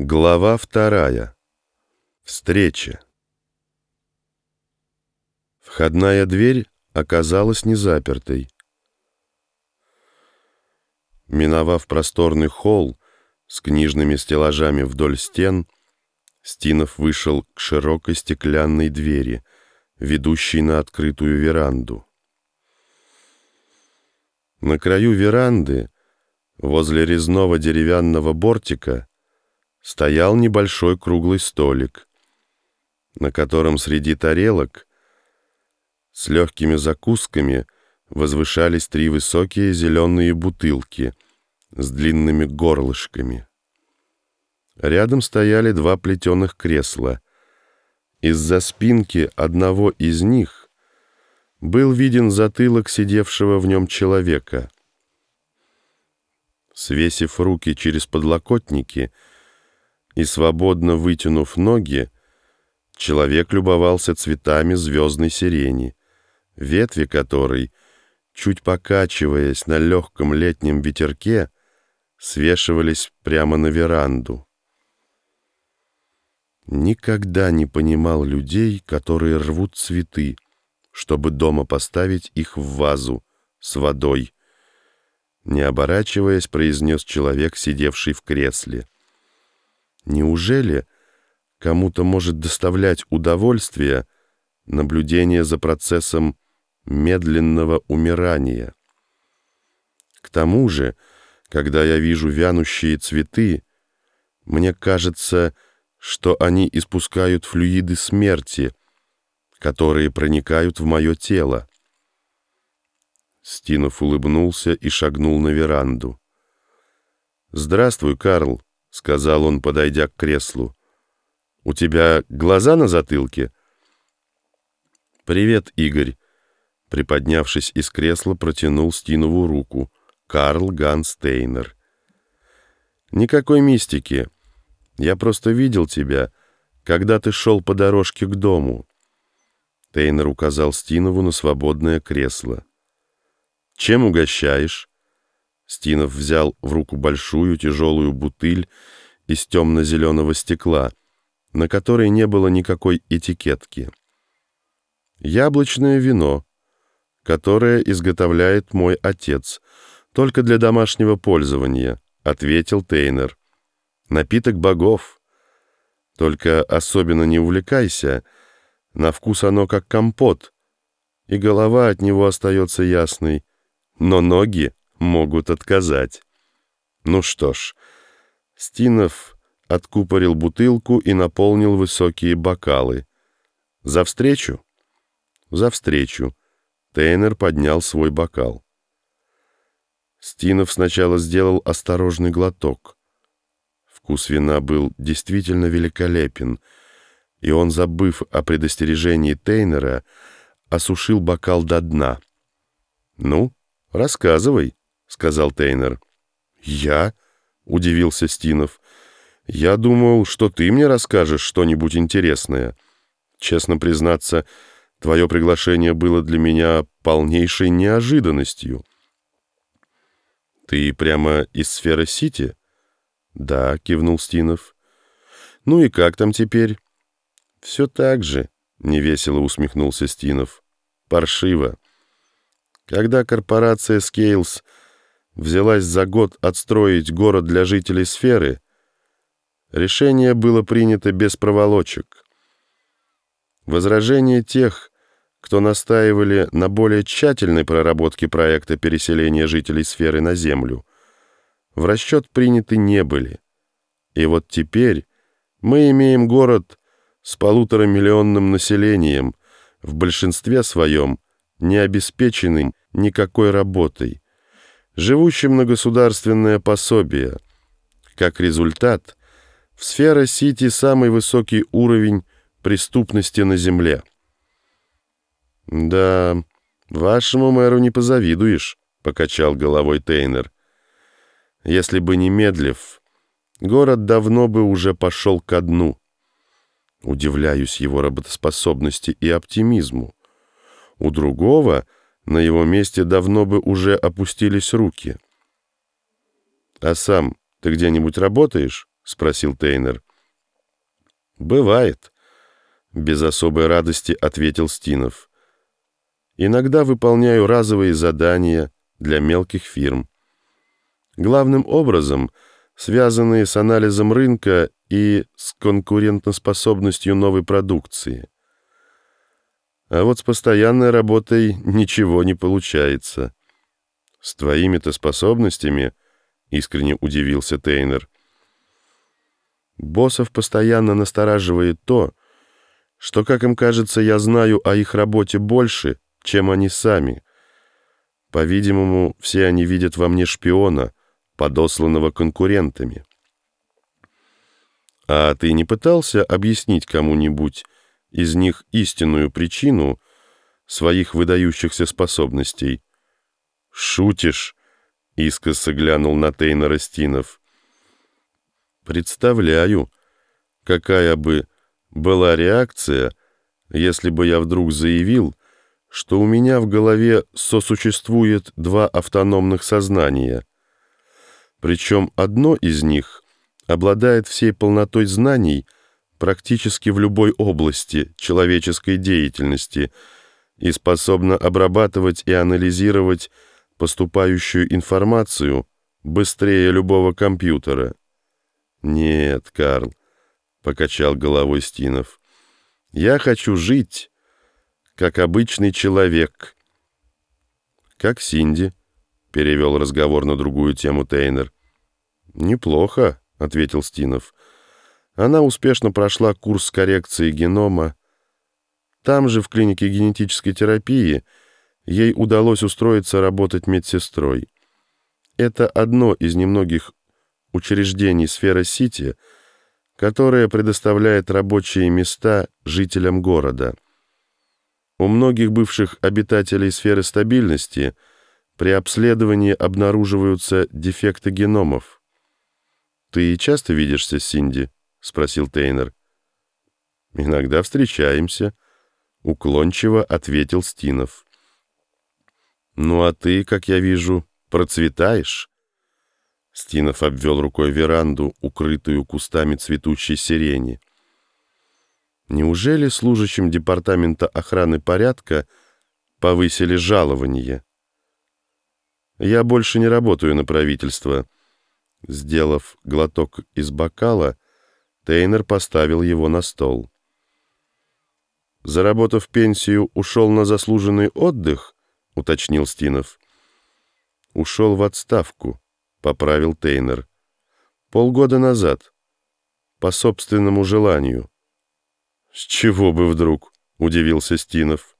Глава вторая. Встреча. Входная дверь оказалась незапертой. Миновав просторный холл с книжными стеллажами вдоль стен, Стинов вышел к широкой стеклянной двери, ведущей на открытую веранду. На краю веранды, возле резного деревянного бортика, стоял небольшой круглый столик, на котором среди тарелок с легкими закусками возвышались три высокие зеленые бутылки с длинными горлышками. Рядом стояли два плетеных кресла. Из-за спинки одного из них был виден затылок сидевшего в нем человека. Свесив руки через подлокотники, и, свободно вытянув ноги, человек любовался цветами звездной сирени, ветви которой, чуть покачиваясь на легком летнем ветерке, свешивались прямо на веранду. Никогда не понимал людей, которые рвут цветы, чтобы дома поставить их в вазу с водой. Не оборачиваясь, произнес человек, сидевший в кресле — Неужели кому-то может доставлять удовольствие наблюдение за процессом медленного умирания? К тому же, когда я вижу вянущие цветы, мне кажется, что они испускают флюиды смерти, которые проникают в мое тело. Стинов улыбнулся и шагнул на веранду. «Здравствуй, Карл», — сказал он, подойдя к креслу. «У тебя глаза на затылке?» «Привет, Игорь», — приподнявшись из кресла, протянул Стинову руку. Карл Ганстейнер. «Никакой мистики. Я просто видел тебя, когда ты шел по дорожке к дому». Тейнер указал Стинову на свободное кресло. «Чем угощаешь?» Стинов взял в руку большую тяжелую бутыль из темно-зеленого стекла, на которой не было никакой этикетки. «Яблочное вино, которое изготовляет мой отец, только для домашнего пользования», — ответил Тейнер. «Напиток богов. Только особенно не увлекайся. На вкус оно как компот, и голова от него остается ясной, но ноги могут отказать. Ну что ж, Стинов откупорил бутылку и наполнил высокие бокалы. За встречу? За встречу. Тейнер поднял свой бокал. Стинов сначала сделал осторожный глоток. Вкус вина был действительно великолепен, и он, забыв о предостережении Тейнера, осушил бокал до дна. «Ну, рассказывай», — сказал Тейнер. «Я?» — удивился Стинов. «Я думал, что ты мне расскажешь что-нибудь интересное. Честно признаться, твое приглашение было для меня полнейшей неожиданностью». «Ты прямо из сферы Сити?» «Да», — кивнул Стинов. «Ну и как там теперь?» «Все так же», — невесело усмехнулся Стинов. «Паршиво. Когда корпорация Scales взялась за год отстроить город для жителей сферы, решение было принято без проволочек. Возражения тех, кто настаивали на более тщательной проработке проекта переселения жителей сферы на Землю, в расчет приняты не были. И вот теперь мы имеем город с полуторамиллионным населением, в большинстве своем не обеспеченным никакой работой, живущим на государственное пособие. Как результат, в сфера Сити самый высокий уровень преступности на Земле. «Да, вашему мэру не позавидуешь», — покачал головой Тейнер. «Если бы не Медлев, город давно бы уже пошел ко дну. Удивляюсь его работоспособности и оптимизму. У другого — на его месте давно бы уже опустились руки. «А сам ты где-нибудь работаешь?» — спросил Тейнер. «Бывает», — без особой радости ответил Стинов. «Иногда выполняю разовые задания для мелких фирм. Главным образом связанные с анализом рынка и с конкурентоспособностью новой продукции. А вот с постоянной работой ничего не получается. С твоими-то способностями, искренне удивился Тейнер, боссов постоянно настораживает то, что, как им кажется, я знаю о их работе больше, чем они сами. По-видимому, все они видят во мне шпиона, подосланного конкурентами. А ты не пытался объяснить кому-нибудь из них истинную причину своих выдающихся способностей? «Шутишь?» — искоса глянул на Тейна Растинов. «Представляю, какая бы была реакция, если бы я вдруг заявил, что у меня в голове сосуществует два автономных сознания. Причем одно из них обладает всей полнотой знаний практически в любой области человеческой деятельности и способно обрабатывать и анализировать поступающую информацию быстрее любого компьютера. «Нет, Карл», — покачал головой Стинов, — «я хочу жить, как обычный человек». «Как Синди», — перевел разговор на другую тему Тейнер. «Неплохо», — ответил Стинов. «Она успешно прошла курс коррекции генома. Там же, в клинике генетической терапии, — ей удалось устроиться работать медсестрой. Это одно из немногих учреждений сферы Сити, которое предоставляет рабочие места жителям города. У многих бывших обитателей сферы стабильности при обследовании обнаруживаются дефекты геномов. «Ты часто видишься с Синди?» — спросил Тейнер. «Иногда встречаемся», — уклончиво ответил Стинов. «Ну а ты, как я вижу, процветаешь?» Стинов обвел рукой веранду, укрытую кустами цветущей сирени. «Неужели служащим департамента охраны порядка повысили жалование?» «Я больше не работаю на правительство». Сделав глоток из бокала, Тейнер поставил его на стол. Заработав пенсию, ушел на заслуженный отдых уточнил Стинов. Ушел в отставку, поправил Тейнер. Полгода назад. По собственному желанию. С чего бы вдруг? Удивился Стинов.